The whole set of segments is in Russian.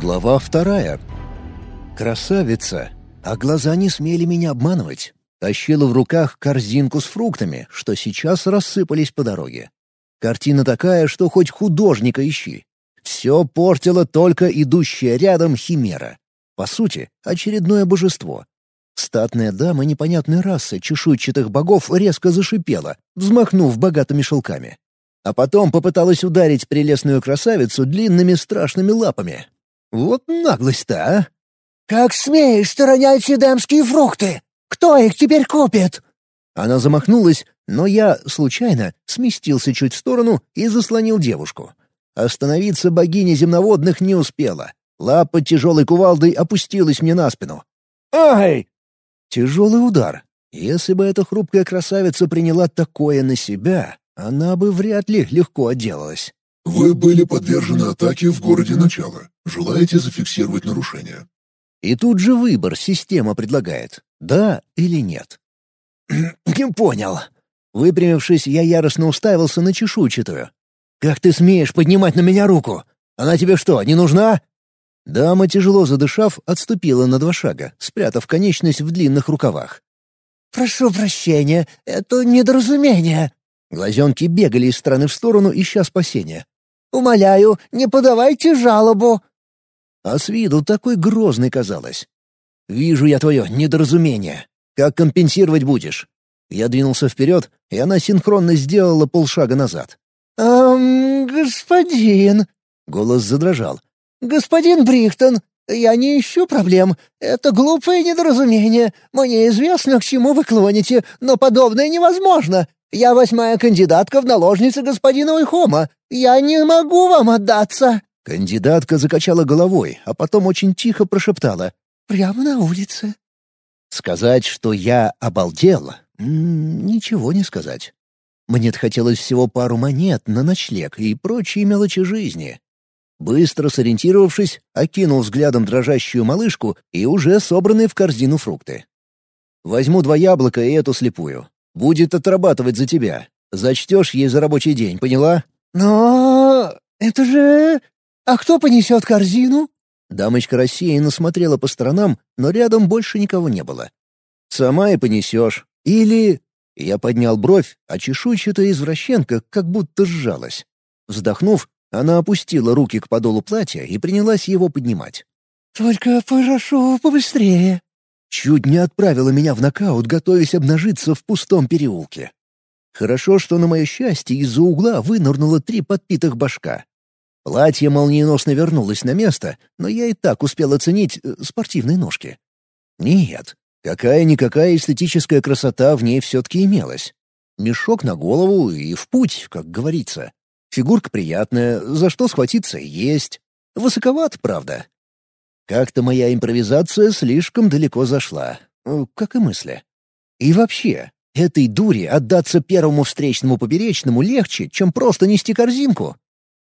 Глава вторая. Красавица, а глаза не смели меня обманывать. Тащила в руках корзинку с фруктами, что сейчас рассыпались по дороге. Картина такая, что хоть художника ищи. Все портило только идущая рядом химера. По сути, очередное божество. Статная дама непонятной расы чешуйчатых богов резко зашипела, взмахнув богатыми шелками. А потом попыталась ударить прелестную красавицу длинными страшными лапами. Вот наглость-то, а! «Как смеешь сторонять дамские фрукты? Кто их теперь купит?» Она замахнулась, но я, случайно, сместился чуть в сторону и заслонил девушку. Остановиться богиня земноводных не успела. Лапа тяжелой кувалдой опустилась мне на спину. «Ай!» Тяжелый удар. Если бы эта хрупкая красавица приняла такое на себя, она бы вряд ли легко отделалась. Вы были подвержены атаке в городе начала. Желаете зафиксировать нарушение? И тут же выбор система предлагает. Да или нет? «Не понял». Выпрямившись, я яростно уставился на чешуйчатую. «Как ты смеешь поднимать на меня руку? Она тебе что, не нужна?» Дама, тяжело задышав, отступила на два шага, спрятав конечность в длинных рукавах. «Прошу прощения, это недоразумение». Глазенки бегали из стороны в сторону, ища спасения. Умоляю, не подавайте жалобу!» А с виду такой грозный казалось. «Вижу я твое недоразумение. Как компенсировать будешь?» Я двинулся вперед, и она синхронно сделала полшага назад. «Эм, господин...» — голос задрожал. «Господин Брихтон, я не ищу проблем. Это глупое недоразумение. Мне известно, к чему вы клоните, но подобное невозможно. Я восьмая кандидатка в наложницы господина Уйхома. Я не могу вам отдаться!» Кандидатка закачала головой, а потом очень тихо прошептала. «Прямо на улице». Сказать, что я обалдел? ничего не сказать. мне хотелось всего пару монет на ночлег и прочие мелочи жизни. Быстро сориентировавшись, окинул взглядом дрожащую малышку и уже собранные в корзину фрукты. Возьму два яблока и эту слепую. Будет отрабатывать за тебя. Зачтешь ей за рабочий день, поняла?» «Но... это же... А кто понесет корзину?» Дамочка рассеянно смотрела по сторонам, но рядом больше никого не было. «Сама и понесешь. Или...» Я поднял бровь, а чешуйчатая извращенка как будто сжалась. Вздохнув, она опустила руки к подолу платья и принялась его поднимать. «Только прошу побыстрее», Чуть не отправила меня в нокаут, готовясь обнажиться в пустом переулке. Хорошо, что на мое счастье из-за угла вынырнуло три подпитых башка. Платье молниеносно вернулось на место, но я и так успел оценить э, спортивные ножки. Нет, какая-никакая эстетическая красота в ней все-таки имелась. Мешок на голову и в путь, как говорится. Фигурка приятная, за что схватиться есть. Высоковат, правда, как-то моя импровизация слишком далеко зашла, э, как и мысли. И вообще, этой дуре отдаться первому встречному поперечному легче, чем просто нести корзинку.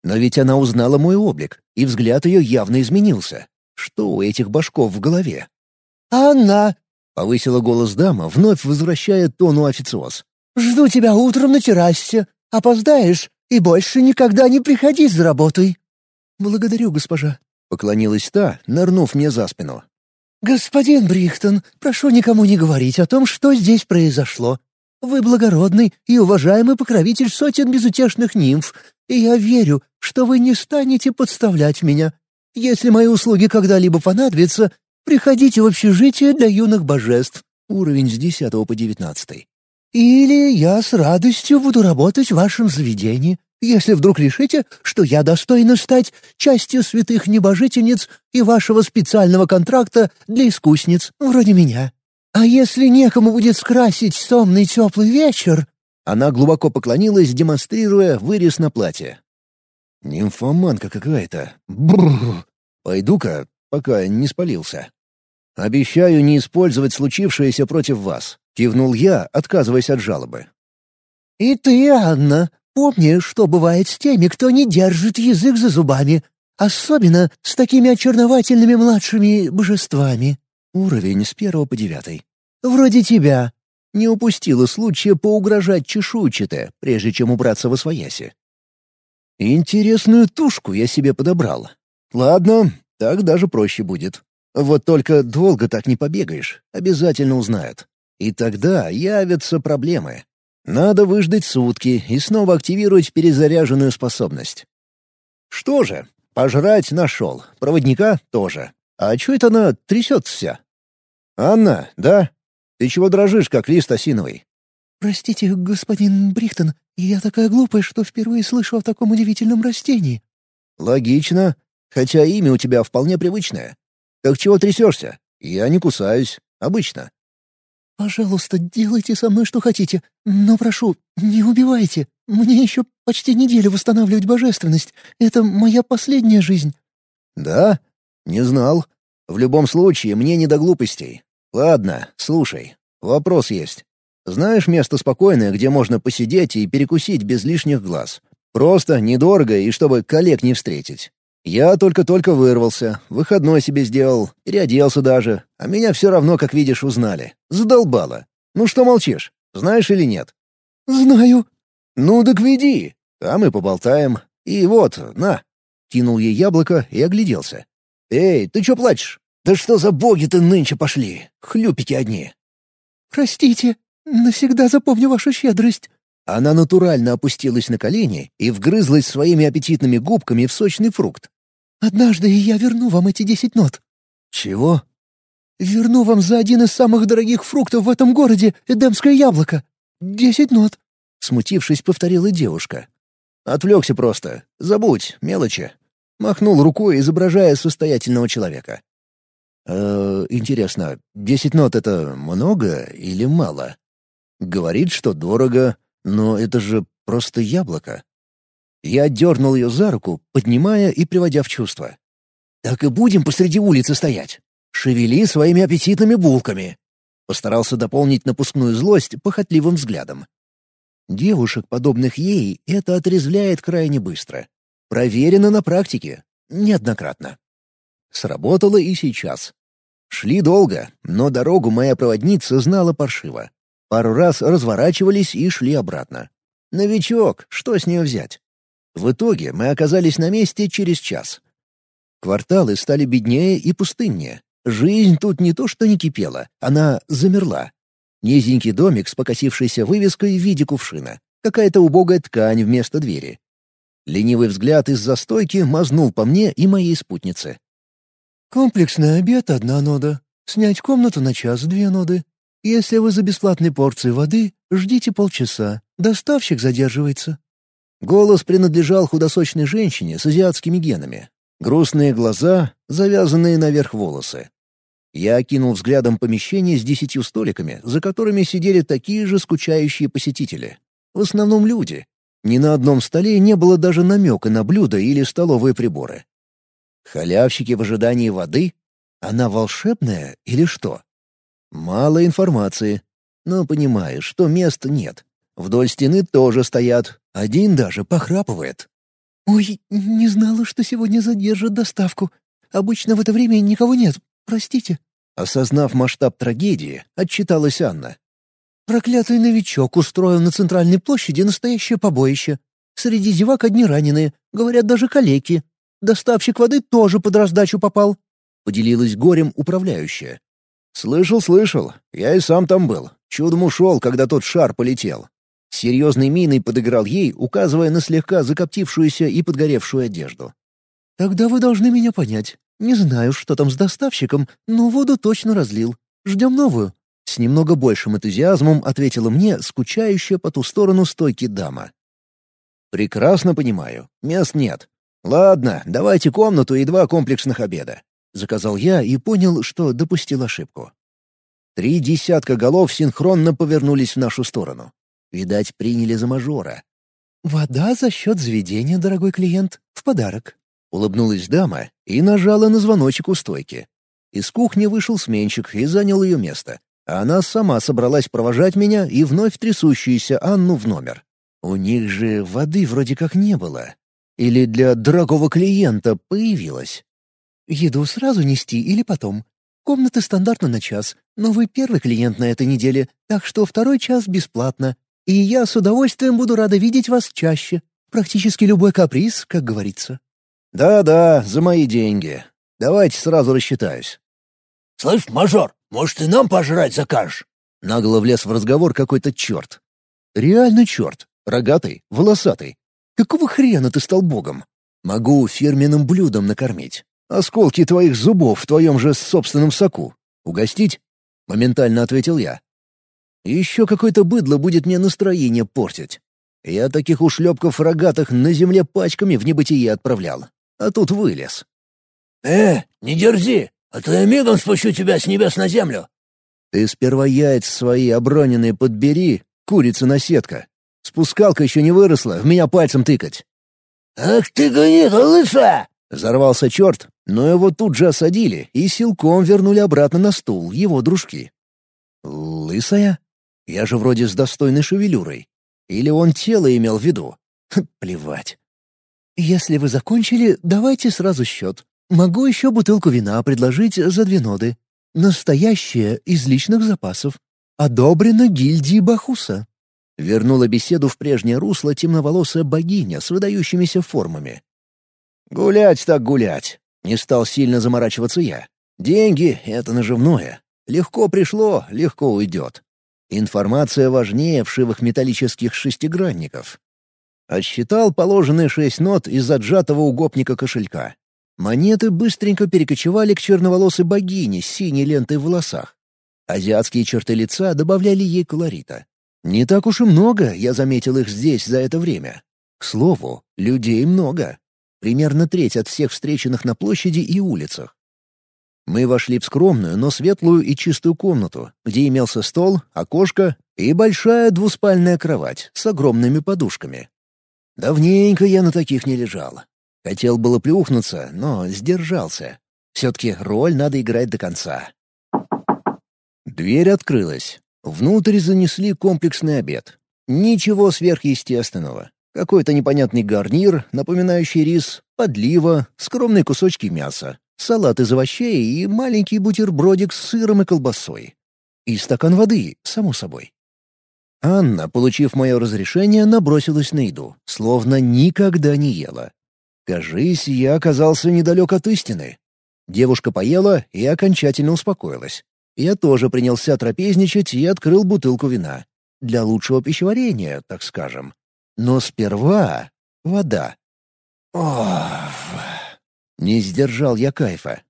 Но ведь она узнала мой облик, и взгляд ее явно изменился. Что у этих башков в голове? «Анна!» — повысила голос дама, вновь возвращая тону официоз. «Жду тебя утром на террасе. Опоздаешь, и больше никогда не приходи за работой». «Благодарю, госпожа», Поклонилась та, нырнув мне за спину. «Господин Брихтон, прошу никому не говорить о том, что здесь произошло. Вы благородный и уважаемый покровитель сотен безутешных нимф, и я верю, что вы не станете подставлять меня. Если мои услуги когда-либо понадобятся, приходите в общежитие для юных божеств». Уровень с 10 по 19. «Или я с радостью буду работать в вашем заведении если вдруг решите, что я достойна стать частью святых небожительниц и вашего специального контракта для искусниц, вроде меня. А если некому будет скрасить томный теплый вечер...» Она глубоко поклонилась, демонстрируя вырез на платье. «Нимфоманка какая-то. Бррр. Пойду-ка, пока не спалился. Обещаю не использовать случившееся против вас», — кивнул я, отказываясь от жалобы. «И ты, Анна, Помни, что бывает с теми, кто не держит язык за зубами, особенно с такими очерновательными младшими божествами. Уровень с первого по девятый. Вроде тебя. Не упустила случая поугрожать чешуйчатое, прежде чем убраться во свояси. Интересную тушку я себе подобрал. Ладно, Так даже проще будет. Вот только долго так не побегаешь, обязательно узнают. И тогда явятся проблемы. Надо выждать сутки и снова активировать перезаряженную способность. Что же, пожрать нашел, проводника тоже. А чё это она трясется вся? «Анна, да? Ты чего дрожишь, как лист осиновый?» «Простите, господин Брихтон, я такая глупая, что впервые слышу о таком удивительном растении». «Логично. Хотя имя у тебя вполне привычное. Так чего трясешься? Я не кусаюсь. Обычно». «Пожалуйста, делайте со мной что хотите, но прошу, не убивайте. Мне еще почти неделю восстанавливать божественность. Это моя последняя жизнь». «Да? Не знал. В любом случае, мне не до глупостей. Ладно, слушай, вопрос есть. Знаешь место спокойное, где можно посидеть и перекусить без лишних глаз? Просто, недорого и чтобы коллег не встретить. Я только-только вырвался, выходной себе сделал, переоделся даже, а меня все равно, как видишь, узнали. Задолбало. Ну что молчишь? Знаешь или нет? Знаю. Ну так веди. Там и поболтаем. И вот, на. Кинул ей яблоко и огляделся. Эй, ты что плачешь? Да что за боги-то нынче пошли? Хлюпики одни. Простите, навсегда запомню вашу щедрость. Она натурально опустилась на колени и вгрызлась своими аппетитными губками в сочный фрукт. Однажды я верну вам эти десять нот». «Чего?» «Верну вам за один из самых дорогих фруктов в этом городе эдемское яблоко. Десять нот», — смутившись, повторила девушка. «Отвлекся просто. Забудь, мелочи». Махнул рукой, изображая состоятельного человека. «Э, интересно, десять нот — это много или мало?» Говорит, что дорого, но это же просто яблоко. Я дернул ее за руку, поднимая и приводя в чувство. «Так и будем посреди улицы стоять. Шевели своими аппетитными булками». Постарался дополнить напускную злость похотливым взглядом. Девушек, подобных ей, это отрезвляет крайне быстро. Проверено на практике. Неоднократно. Сработало и сейчас. Шли долго, но дорогу моя проводница знала паршиво. Пару раз разворачивались и шли обратно. Новичок, что с нее взять? В итоге мы оказались на месте через час. Кварталы стали беднее и пустыннее. Жизнь тут не то что не кипела, она замерла. Низенький домик с покосившейся вывеской в виде кувшина. Какая-то убогая ткань вместо двери. Ленивый взгляд из-за стойки мазнул по мне и моей спутнице. «Комплексный обед — одна нода. Снять комнату на час — две ноды. Если вы за бесплатной порцией воды, ждите полчаса. Доставщик задерживается». Голос принадлежал худосочной женщине с азиатскими генами. Грустные глаза, завязанные наверх волосы. Я окинул взглядом помещение с десятью столиками, за которыми сидели такие же скучающие посетители. В основном люди. Ни на одном столе не было даже намека на блюда или столовые приборы. Халявщики в ожидании воды? Она волшебная или что? Мало информации. Но понимаю, что мест нет. Вдоль стены тоже стоят, один даже похрапывает. «Ой, не знала, что сегодня задержат доставку. Обычно в это время никого нет. Простите». Осознав масштаб трагедии, отчиталась Анна. «Проклятый новичок устроил на центральной площади настоящее побоище. Среди зевак одни раненые, говорят, даже калеки. Доставщик воды тоже под раздачу попал», — поделилась горем управляющая. «Слышал, слышал. Я и сам там был. Чудом ушел, когда тот шар полетел. Серьезной миной подыграл ей, указывая на слегка закоптившуюся и подгоревшую одежду. «Тогда вы должны меня понять. Не знаю, что там с доставщиком, но воду точно разлил. Ждем новую». С немного большим энтузиазмом ответила мне скучающая по ту сторону стойки дама. «Прекрасно понимаю. Мест нет. Ладно, давайте комнату и два комплексных обеда». Заказал я и понял, что допустил ошибку. Три десятка голов синхронно повернулись в нашу сторону. Видать, приняли за мажора. «Вода за счет заведения, дорогой клиент, в подарок», — улыбнулась дама и нажала на звоночек у стойки. Из кухни вышел сменщик и занял ее место. Она сама собралась провожать меня и вновь трясущуюся Анну в номер. У них же воды вроде как не было. Или для дорогого клиента появилась. «Еду сразу нести или потом? Комнаты стандартно на час, но вы первый клиент на этой неделе, так что второй час бесплатно. И я с удовольствием буду рада видеть вас чаще. Практически любой каприз, как говорится». «Да-да, за мои деньги. Давайте сразу рассчитаюсь». «Слышь, мажор, может, и нам пожрать закажешь?» Нагло влез в разговор какой-то черт. Реально черт. Рогатый, волосатый. Какого хрена ты стал богом? Могу фирменным блюдом накормить. Осколки твоих зубов в твоем же собственном соку. Угостить? Моментально ответил я. Еще какое-то быдло будет мне настроение портить. Я таких ушлепков рогатых на земле пачками в небытие отправлял. А тут вылез. «Э, не дерзи, а то я мигом спущу тебя с небес на землю». «Ты сперва яйца свои оброненные подбери, курица-наседка. Спускалка еще не выросла, в меня пальцем тыкать». «Ах ты гнида лыса!» — взорвался черт, но его тут же осадили и силком вернули обратно на стул его дружки. «Лысая? Я же вроде с достойной шевелюрой. Или он тело имел в виду? Плевать. «Если вы закончили, давайте сразу счет. Могу еще бутылку вина предложить за две ноды. Настоящее из личных запасов. Одобрено гильдией Бахуса». Вернула беседу в прежнее русло темноволосая богиня с выдающимися формами. «Гулять так гулять!» — не стал сильно заморачиваться я. «Деньги — это наживное. Легко пришло, легко уйдет. Информация важнее вшивых металлических шестигранников. Отсчитал положенные шесть нот из отжатого угопника кошелька. Монеты быстренько перекочевали к черноволосой богине с синей лентой в волосах. Азиатские черты лица добавляли ей колорита. Не так уж и много, я заметил их здесь за это время. К слову, людей много. Примерно треть от всех встреченных на площади и улицах. Мы вошли в скромную, но светлую и чистую комнату, где имелся стол, окошко и большая двуспальная кровать с огромными подушками. Давненько я на таких не лежал. Хотел было плюхнуться, но сдержался. Все-таки роль надо играть до конца. Дверь открылась. Внутрь занесли комплексный обед. Ничего сверхъестественного. Какой-то непонятный гарнир, напоминающий рис, подлива, скромные кусочки мяса, салат из овощей и маленький бутербродик с сыром и колбасой. И стакан воды, само собой. Анна, получив мое разрешение, набросилась на еду, словно никогда не ела. Кажись, я оказался недалек от истины. Девушка поела и окончательно успокоилась. Я тоже принялся трапезничать и открыл бутылку вина. Для лучшего пищеварения, так скажем. Но сперва — вода. Ох... Не сдержал я кайфа.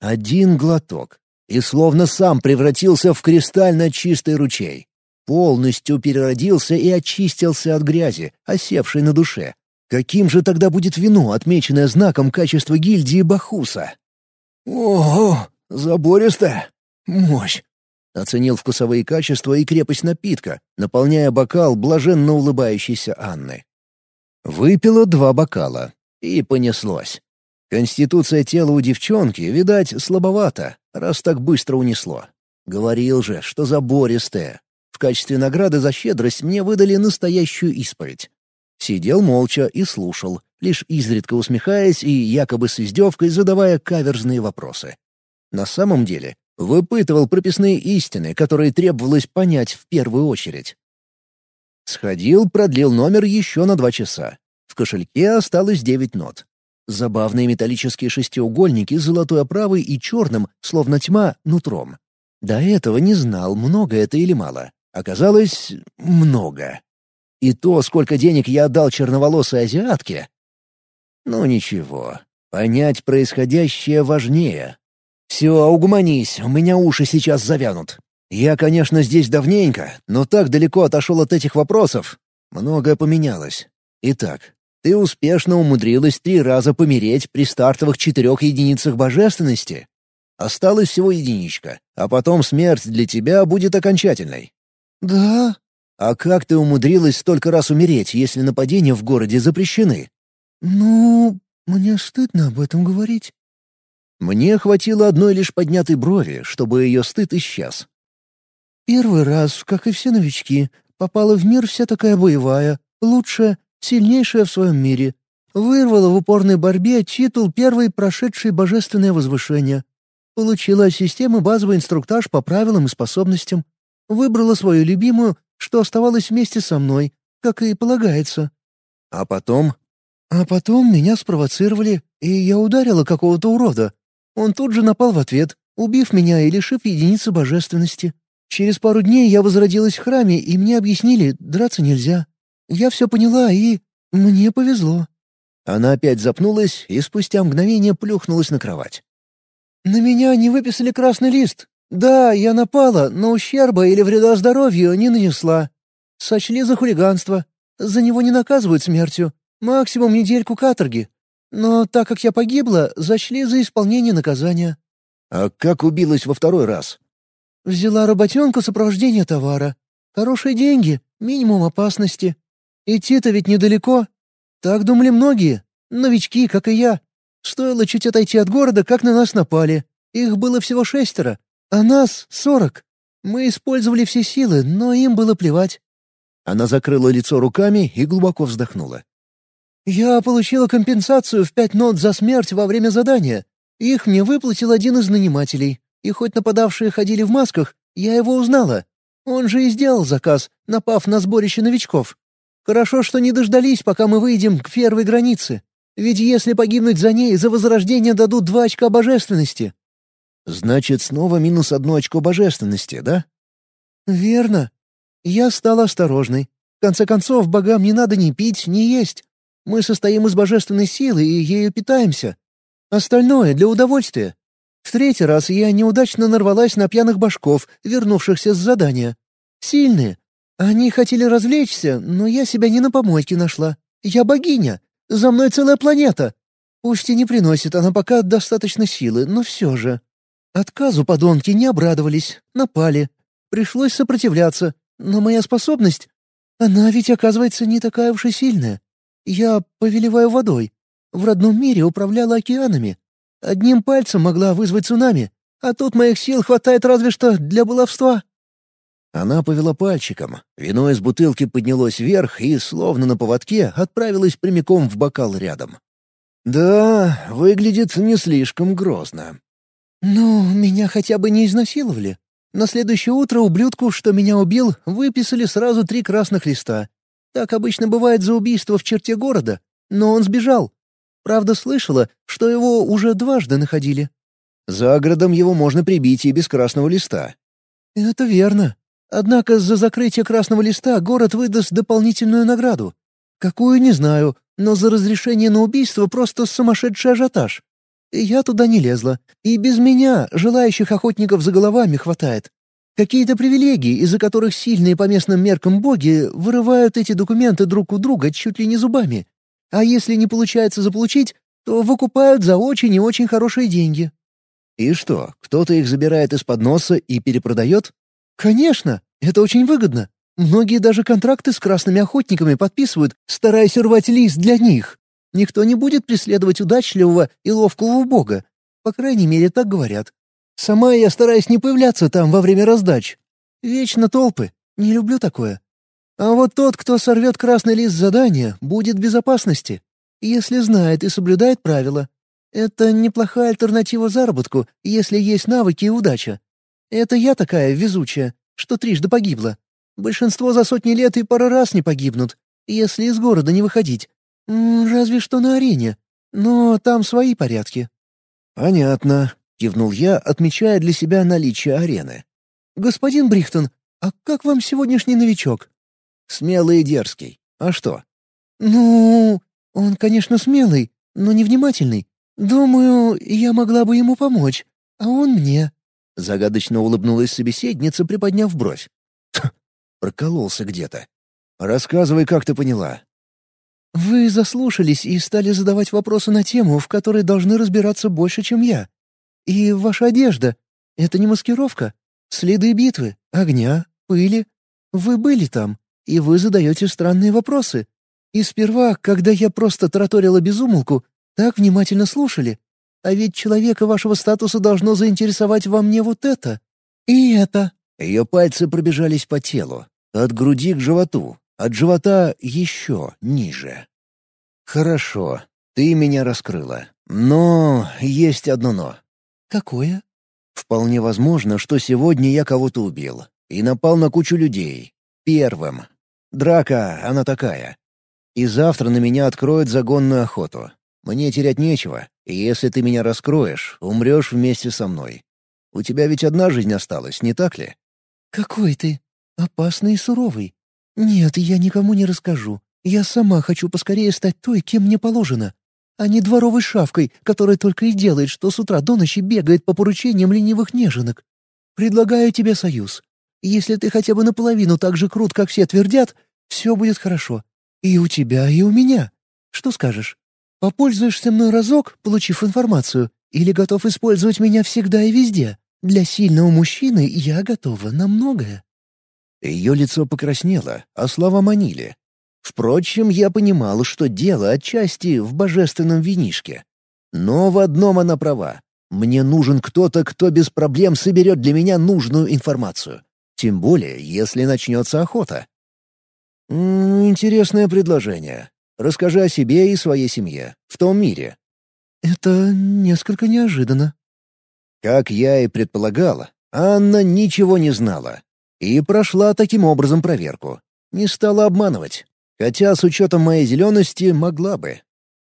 Один глоток, и словно сам превратился в кристально чистый ручей. Полностью переродился и очистился от грязи, осевшей на душе. Каким же тогда будет вино, отмеченное знаком качества гильдии Бахуса? «Ого, забористое! Мощь!» Оценил вкусовые качества и крепость напитка, наполняя бокал блаженно улыбающейся Анны. Выпила два бокала, и понеслось. Конституция тела у девчонки, видать, слабовата, раз так быстро унесло. Говорил же, что забористая. В качестве награды за щедрость мне выдали настоящую исповедь. Сидел молча и слушал, лишь изредка усмехаясь и якобы с издевкой задавая каверзные вопросы. На самом деле, выпытывал прописные истины, которые требовалось понять в первую очередь. Сходил, продлил номер еще на два часа. В кошельке осталось девять нот. Забавные металлические шестиугольники с золотой оправой и черным, словно тьма, нутром. До этого не знал, много это или мало. Оказалось, много. И то, сколько денег я отдал черноволосой азиатке. Ну ничего, понять происходящее важнее. Все, угомонись, у меня уши сейчас завянут. Я, конечно, здесь давненько, но так далеко отошел от этих вопросов. Многое поменялось. Итак, ты успешно умудрилась три раза помереть при стартовых четырех единицах божественности. Осталась всего единичка, а потом смерть для тебя будет окончательной. Да? А как ты умудрилась столько раз умереть, если нападения в городе запрещены? Ну, мне стыдно об этом говорить. Мне хватило одной лишь поднятой брови, чтобы ее стыд исчез. Первый раз, как и все новички, попала в мир вся такая боевая, лучшая, сильнейшая в своем мире, вырвала в упорной борьбе титул первой прошедшей божественное возвышение, получила от системы базовый инструктаж по правилам и способностям, выбрала свою любимую, что оставалась вместе со мной, как и полагается. А потом? А потом меня спровоцировали, и я ударила какого-то урода. Он тут же напал в ответ, убив меня и лишив единицы божественности. Через пару дней я возродилась в храме, и мне объяснили, драться нельзя. Я все поняла, и мне повезло». Она опять запнулась и спустя мгновение плюхнулась на кровать. «На меня не выписали красный лист. Да, я напала, но ущерба или вреда здоровью не нанесла. Сочли за хулиганство. За него не наказывают смертью. Максимум недельку каторги. Но так как я погибла, зачли за исполнение наказания». «А как убилась во второй раз?» «Взяла работенку сопровождения товара. Хорошие деньги, минимум опасности. Идти-то ведь недалеко. Так думали многие. Новички, как и я. Стоило чуть отойти от города, как на нас напали. Их было всего шестеро, а нас — сорок. Мы использовали все силы, но им было плевать. Она закрыла лицо руками и глубоко вздохнула. «Я получила компенсацию в пять нот за смерть во время задания. Их мне выплатил один из нанимателей. И хоть нападавшие ходили в масках, я его узнала. Он же и сделал заказ, напав на сборище новичков. Хорошо, что не дождались, пока мы выйдем к первой границе. Ведь если погибнуть за ней, за возрождение дадут два очка божественности». «Значит, снова минус одно очко божественности, да?» «Верно. Я стала осторожной. В конце концов, богам не надо ни пить, ни есть. Мы состоим из божественной силы и ею питаемся. Остальное — для удовольствия. В третий раз я неудачно нарвалась на пьяных башков, вернувшихся с задания. Сильные. Они хотели развлечься, но я себя не на помойке нашла. Я богиня. За мной целая планета. Пусть и не приносит она пока достаточно силы, но все же. Отказу подонки не обрадовались, напали. Пришлось сопротивляться, но моя способность... Она ведь, оказывается, не такая уж и сильная. Я повелеваю водой. В родном мире управляла океанами. Одним пальцем могла вызвать цунами, а тут моих сил хватает разве что для баловства». Она повела пальчиком. Вино из бутылки поднялось вверх и, словно на поводке, отправилось прямиком в бокал рядом. «Да, выглядит не слишком грозно». «Ну, меня хотя бы не изнасиловали. На следующее утро ублюдку, что меня убил, выписали сразу три красных листа. Так обычно бывает за убийство в черте города, но он сбежал. Правда, слышала, что его уже дважды находили. За городом его можно прибить и без красного листа. Это верно. Однако за закрытие красного листа город выдаст дополнительную награду. Какую, не знаю, но за разрешение на убийство просто сумасшедший ажиотаж. Я туда не лезла. И без меня желающих охотников за головами хватает. Какие-то привилегии, из-за которых сильные по местным меркам боги вырывают эти документы друг у друга чуть ли не зубами. А если не получается заполучить, то выкупают за очень и очень хорошие деньги. И что, кто-то их забирает из-под носа и перепродает? Конечно, это очень выгодно. Многие даже контракты с красными охотниками подписывают, стараясь урвать лист для них. Никто не будет преследовать удачливого и ловкого бога. По крайней мере, так говорят. Сама я стараюсь не появляться там во время раздач. Вечно толпы. Не люблю такое. А вот тот, кто сорвет красный лист задания, будет в безопасности, если знает и соблюдает правила. Это неплохая альтернатива заработку, если есть навыки и удача. Это я такая везучая, что трижды погибла. Большинство за сотни лет и пару раз не погибнут, если из города не выходить. Разве что на арене. Но там свои порядки». «Понятно», — кивнул я, отмечая для себя наличие арены. «Господин Брихтон, а как вам сегодняшний новичок?» «Смелый и дерзкий. А что?» «Ну, он, конечно, смелый, но невнимательный. Думаю, я могла бы ему помочь, а он мне». Загадочно улыбнулась собеседница, приподняв бровь. Прокололся где-то. «Рассказывай, как ты поняла». «Вы заслушались и стали задавать вопросы на тему, в которой должны разбираться больше, чем я. И ваша одежда — это не маскировка. Следы битвы, огня, пыли. Вы были там, и вы задаете странные вопросы. И сперва, когда я просто тараторила безумолку, так внимательно слушали. А ведь человека вашего статуса должно заинтересовать во мне вот это. И это». Ее пальцы пробежались по телу, от груди к животу, от живота еще ниже. «Хорошо, ты меня раскрыла. Но есть одно «но». «Какое?» «Вполне возможно, что сегодня я кого-то убил и напал на кучу людей. Первым. Драка, она такая. И завтра на меня откроют загонную охоту. Мне терять нечего, Если ты меня раскроешь, умрешь вместе со мной. У тебя ведь одна жизнь осталась, не так ли?» «Какой ты? Опасный и суровый. Нет, я никому не расскажу. Я сама хочу поскорее стать той, кем мне положено, а не дворовой шавкой, которая только и делает, что с утра до ночи бегает по поручениям ленивых неженок. Предлагаю тебе союз. Если ты хотя бы наполовину так же крут, как все твердят, все будет хорошо. И у тебя, и у меня. Что скажешь? Попользуешься мной разок, получив информацию, или готов использовать меня всегда и везде? Для сильного мужчины я готова на многое». Ее лицо покраснело, а слова манили. Впрочем, я понимал, что дело отчасти в божественном винишке. Но в одном она права. Мне нужен кто-то, кто без проблем соберет для меня нужную информацию. Тем более, если начнется охота. Интересное предложение. Расскажи о себе и своей семье. В том мире. Это несколько неожиданно. Как я и предполагала, Анна ничего не знала. И прошла таким образом проверку. Не стала обманывать. Хотя с учетом моей зелености могла бы.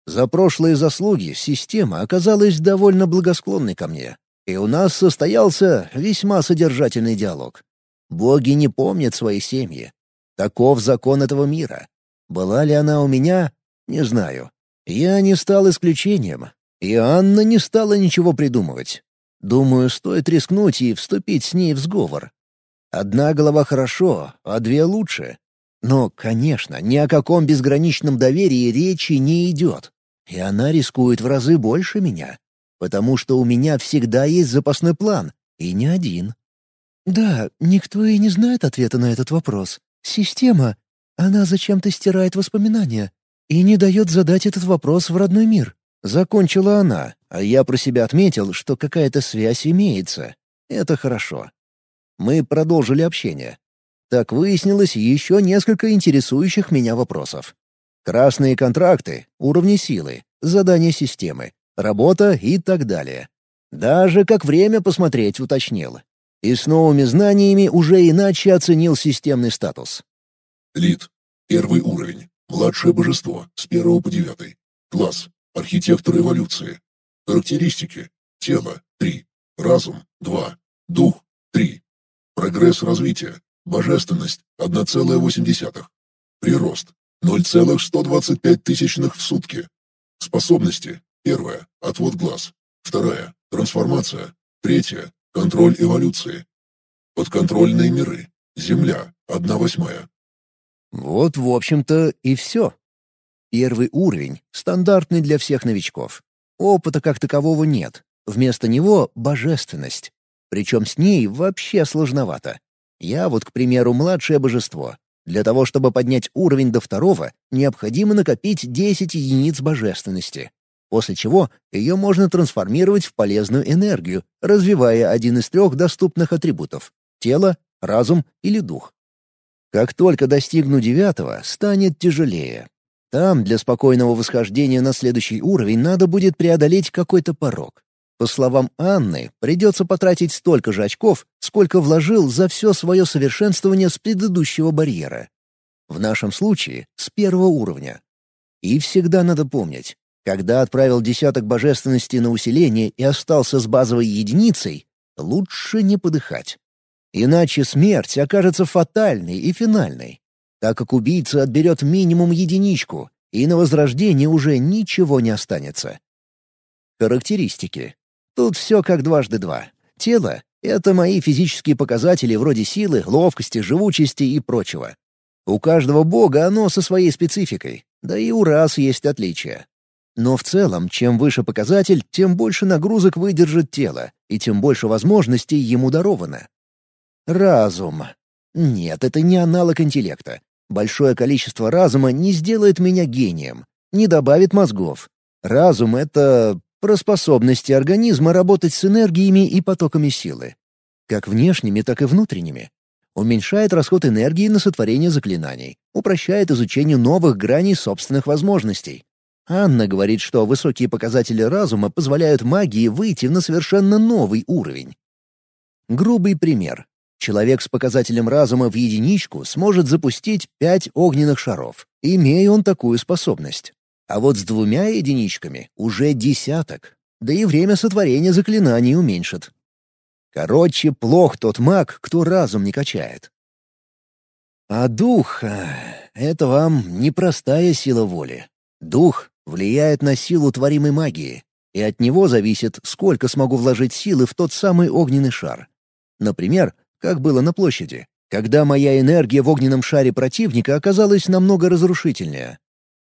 За прошлые заслуги система оказалась довольно благосклонной ко мне. И у нас состоялся весьма содержательный диалог. Боги не помнят свои семьи. Таков закон этого мира. Была ли она у меня? Не знаю. Я не стал исключением. И Анна не стала ничего придумывать. Думаю, стоит рискнуть и вступить с ней в сговор. Одна голова хорошо, а две лучше. Но, конечно, ни о каком безграничном доверии речи не идет. И она рискует в разы больше меня. Потому что у меня всегда есть запасной план, и не один. Да, никто и не знает ответа на этот вопрос. Система, она зачем-то стирает воспоминания и не дает задать этот вопрос в родной мир. Закончила она, а я про себя отметил, что какая-то связь имеется. Это хорошо. Мы продолжили общение. Так выяснилось еще несколько интересующих меня вопросов. Красные контракты, уровни силы, задания системы, работа и так далее. Даже как время посмотреть уточнил. И с новыми знаниями уже иначе оценил системный статус. Лид. Первый уровень. Младшее божество. С первого по девятый. Класс. Архитектор эволюции. Характеристики. Тело. 3. Разум. 2. Дух. 3. Прогресс развития. Божественность – 1,8. Прирост – 0,125 тысячных в сутки. Способности. Первая – отвод глаз. Вторая – трансформация. Третья – контроль эволюции. Подконтрольные миры. Земля – 1 восьмая. Вот, в общем-то, и все. Первый уровень — стандартный для всех новичков. Опыта как такового нет. Вместо него — божественность. Причем с ней вообще сложновато. Я вот, к примеру, младшее божество. Для того, чтобы поднять уровень до второго, необходимо накопить 10 единиц божественности. После чего ее можно трансформировать в полезную энергию, развивая один из трех доступных атрибутов — тело, разум или дух. Как только достигну девятого, станет тяжелее. Там для спокойного восхождения на следующий уровень надо будет преодолеть какой-то порог. По словам Анны, придется потратить столько же очков, сколько вложил за все свое совершенствование с предыдущего барьера. В нашем случае — с первого уровня. И всегда надо помнить, когда отправил десяток божественности на усиление и остался с базовой единицей, лучше не подыхать. Иначе смерть окажется фатальной и финальной, так как убийца отберет минимум единичку, и на возрождение уже ничего не останется. Характеристики. Тут все как дважды два. Тело — это мои физические показатели вроде силы, ловкости, живучести и прочего. У каждого бога оно со своей спецификой, да и у рас есть отличия. Но в целом, чем выше показатель, тем больше нагрузок выдержит тело, и тем больше возможностей ему даровано. Разум. Нет, это не аналог интеллекта. Большое количество разума не сделает меня гением, не добавит мозгов. Разум — это про способности организма работать с энергиями и потоками силы. Как внешними, так и внутренними. Уменьшает расход энергии на сотворение заклинаний, упрощает изучение новых граней собственных возможностей. Анна говорит, что высокие показатели разума позволяют магии выйти на совершенно новый уровень. Грубый пример. Человек с показателем разума в единичку сможет запустить пять огненных шаров, имея он такую способность. А вот с двумя единичками уже десяток. Да и время сотворения заклинаний уменьшит. Короче, плох тот маг, кто разум не качает. А дух — это вам непростая сила воли. Дух влияет на силу творимой магии, и от него зависит, сколько смогу вложить силы в тот самый огненный шар. Например, как было на площади, когда моя энергия в огненном шаре противника оказалась намного разрушительнее.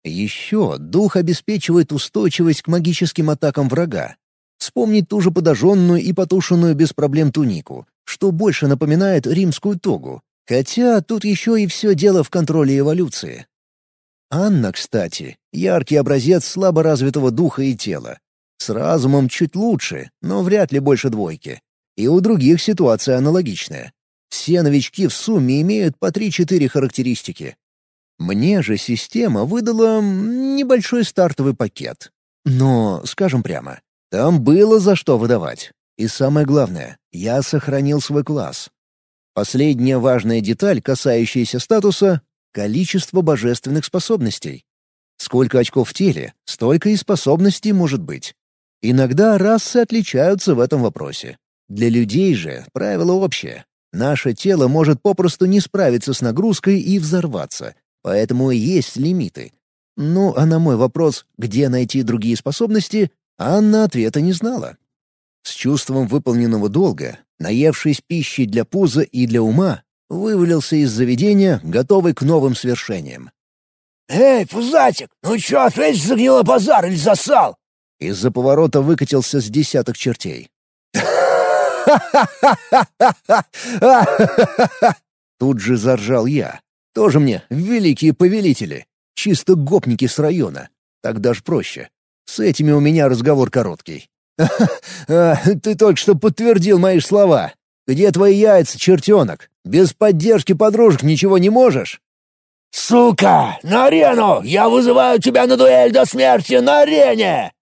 Еще дух обеспечивает устойчивость к магическим атакам врага. Вспомнить ту же подожженную и потушенную без проблем тунику, что больше напоминает римскую тогу, хотя тут еще и все дело в контроле эволюции. Анна, кстати, яркий образец слабо развитого духа и тела. С разумом чуть лучше, но вряд ли больше двойки. И у других ситуация аналогичная. Все новички в сумме имеют по 3-4 характеристики. Мне же система выдала небольшой стартовый пакет. Но, скажем прямо, там было за что выдавать. И самое главное, я сохранил свой класс. Последняя важная деталь, касающаяся статуса — количество божественных способностей. Сколько очков в теле, столько и способностей может быть. Иногда расы отличаются в этом вопросе. Для людей же правило общее. Наше тело может попросту не справиться с нагрузкой и взорваться, поэтому есть лимиты. Ну, а на мой вопрос, где найти другие способности, Анна ответа не знала. С чувством выполненного долга, наевшись пищей для пуза и для ума, вывалился из заведения, готовый к новым свершениям. «Эй, пузатик, ну чё, опять загнила базар или засал?» Из-за поворота выкатился с десяток чертей. Тут же заржал я. Тоже мне великие повелители. Чисто гопники с района. Так даже проще. С этими у меня разговор короткий. «Ты только что подтвердил мои слова. Где твои яйца, чертенок? Без поддержки подружек ничего не можешь?» «Сука! На арену! Я вызываю тебя на дуэль до смерти на арене!»